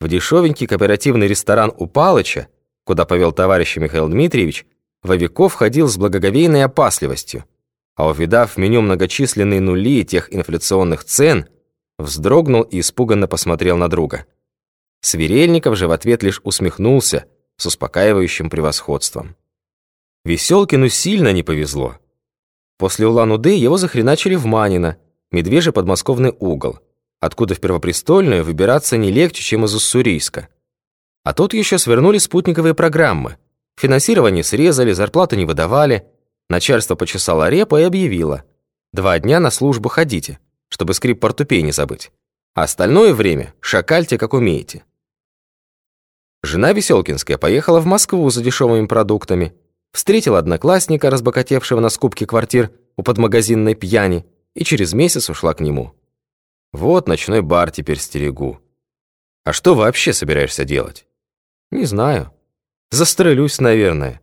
В дешевенький кооперативный ресторан у Палыча, куда повел товарищ Михаил Дмитриевич, Вовиков ходил с благоговейной опасливостью, а увидав в меню многочисленные нули тех инфляционных цен, вздрогнул и испуганно посмотрел на друга. Сверельников же в ответ лишь усмехнулся с успокаивающим превосходством. Веселкину сильно не повезло. После Улан-Удэ его захреначили в Манино, медвежий подмосковный угол, откуда в Первопрестольную выбираться не легче, чем из Уссурийска. А тут еще свернули спутниковые программы. Финансирование срезали, зарплату не выдавали. Начальство почесало репу и объявило. Два дня на службу ходите, чтобы скрип портупей не забыть. А остальное время шакальте, как умеете. Жена Веселкинская поехала в Москву за дешевыми продуктами, встретила одноклассника, разбогатевшего на скупке квартир у подмагазинной пьяни, и через месяц ушла к нему. Вот ночной бар теперь стерегу. А что вообще собираешься делать? Не знаю. Застрелюсь, наверное.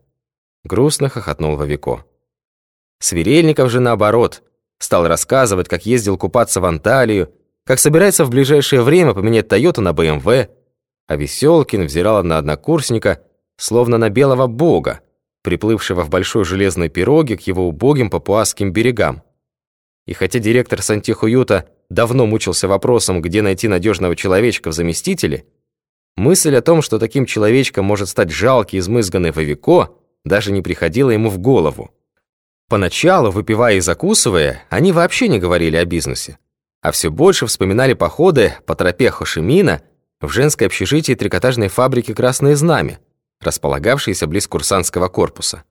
Грустно хохотнул Вовико. Сверельников же наоборот. Стал рассказывать, как ездил купаться в Анталию, как собирается в ближайшее время поменять Тойоту на БМВ, а Веселкин взирал на однокурсника, словно на белого бога, приплывшего в большой железной пироге к его убогим папуасским берегам. И хотя директор сантехуюта давно мучился вопросом, где найти надежного человечка в заместителе, мысль о том, что таким человечком может стать жалкий, измызганный Вовико, даже не приходила ему в голову. Поначалу, выпивая и закусывая, они вообще не говорили о бизнесе, а все больше вспоминали походы по тропе Хошимина в женское общежитие трикотажной фабрики «Красное знамя», располагавшейся близ курсантского корпуса.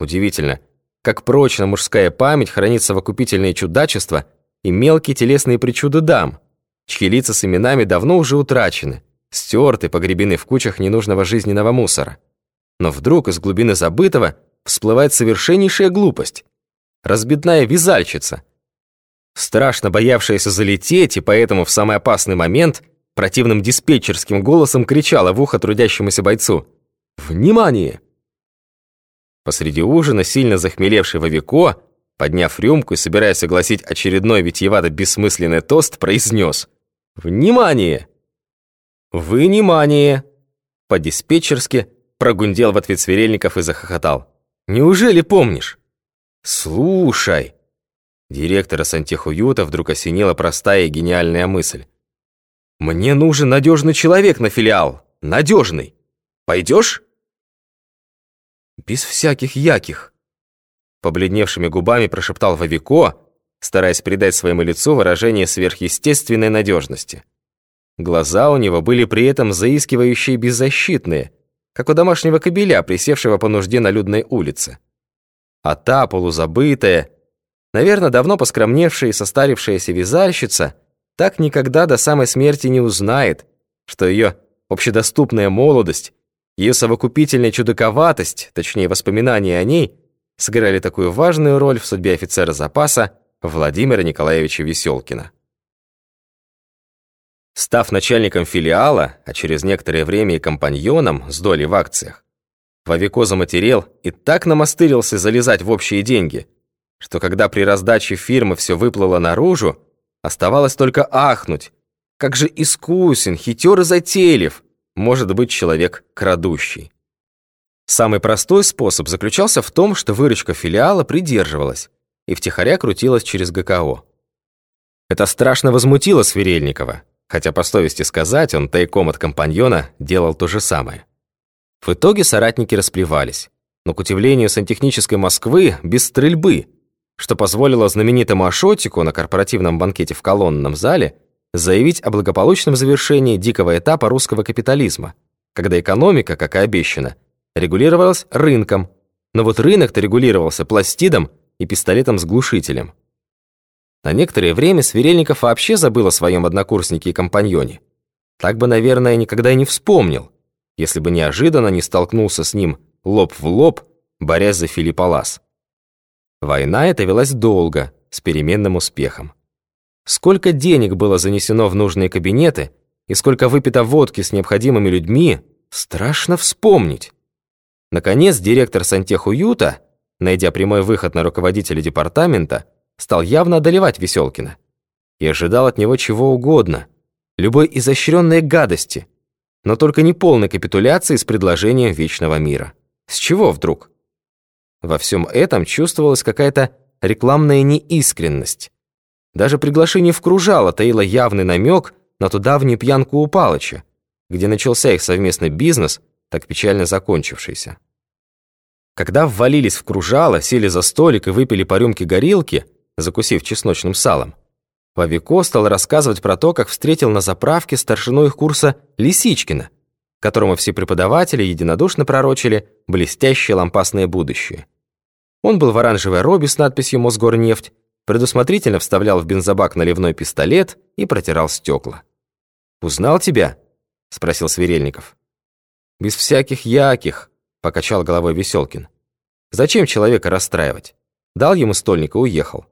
Удивительно, как прочно мужская память хранит совокупительные чудачества и мелкие телесные причуды дам, чьи лица с именами давно уже утрачены, стерты, погребены в кучах ненужного жизненного мусора. Но вдруг из глубины забытого всплывает совершеннейшая глупость. Разбитная вязальщица, страшно боявшаяся залететь и поэтому в самый опасный момент противным диспетчерским голосом кричала в ухо трудящемуся бойцу «Внимание!». Посреди ужина сильно захмелевший Вовико подняв рюмку и собираясь огласить очередной витиевато-бессмысленный тост, произнес «Внимание!» «Внимание!» По-диспетчерски прогундел в ответ Сверельников и захохотал. «Неужели помнишь?» «Слушай!» Директора сантехуюта вдруг осенила простая и гениальная мысль. «Мне нужен надежный человек на филиал. Надежный. Пойдешь?» «Без всяких яких», Побледневшими губами прошептал Вовико, стараясь придать своему лицу выражение сверхъестественной надежности. Глаза у него были при этом заискивающие беззащитные, как у домашнего кобеля, присевшего по нужде на людной улице. А та, полузабытая, наверное, давно поскромневшая и состарившаяся вязальщица, так никогда до самой смерти не узнает, что ее общедоступная молодость, ее совокупительная чудаковатость, точнее, воспоминания о ней — сыграли такую важную роль в судьбе офицера запаса Владимира Николаевича Веселкина. Став начальником филиала, а через некоторое время и компаньоном с долей в акциях, Вовико заматерел и так намастырился залезать в общие деньги, что когда при раздаче фирмы все выплыло наружу, оставалось только ахнуть, как же искусен, хитер и затейлив может быть человек крадущий. Самый простой способ заключался в том, что выручка филиала придерживалась и втихаря крутилась через ГКО. Это страшно возмутило Сверельникова, хотя, по совести сказать, он тайком от компаньона делал то же самое. В итоге соратники расплевались, но, к удивлению сантехнической Москвы, без стрельбы, что позволило знаменитому Ашотику на корпоративном банкете в колонном зале заявить о благополучном завершении дикого этапа русского капитализма, когда экономика, как и обещано, регулировалась рынком, но вот рынок-то регулировался пластидом и пистолетом с глушителем. На некоторое время Сверельников вообще забыл о своем однокурснике и компаньоне. Так бы, наверное, никогда и не вспомнил, если бы неожиданно не столкнулся с ним лоб в лоб, борясь за Филиппалас. Война эта велась долго, с переменным успехом. Сколько денег было занесено в нужные кабинеты и сколько выпито водки с необходимыми людьми, страшно вспомнить. Наконец, директор сантехуюта, найдя прямой выход на руководителя департамента, стал явно одолевать Веселкина. И ожидал от него чего угодно, любой изощренной гадости, но только не полной капитуляции с предложением вечного мира. С чего вдруг? Во всем этом чувствовалась какая-то рекламная неискренность. Даже приглашение в кружало таило явный намек на ту давнюю пьянку у Палыча, где начался их совместный бизнес, так печально закончившийся. Когда ввалились в кружало, сели за столик и выпили по рюмке горилки, закусив чесночным салом, Вовико стал рассказывать про то, как встретил на заправке старшину их курса Лисичкина, которому все преподаватели единодушно пророчили блестящее лампасное будущее. Он был в оранжевой робе с надписью «Мосгорнефть», предусмотрительно вставлял в бензобак наливной пистолет и протирал стекла. «Узнал тебя?» — спросил Сверельников. «Без всяких яких», — покачал головой Веселкин. «Зачем человека расстраивать? Дал ему стольник и уехал».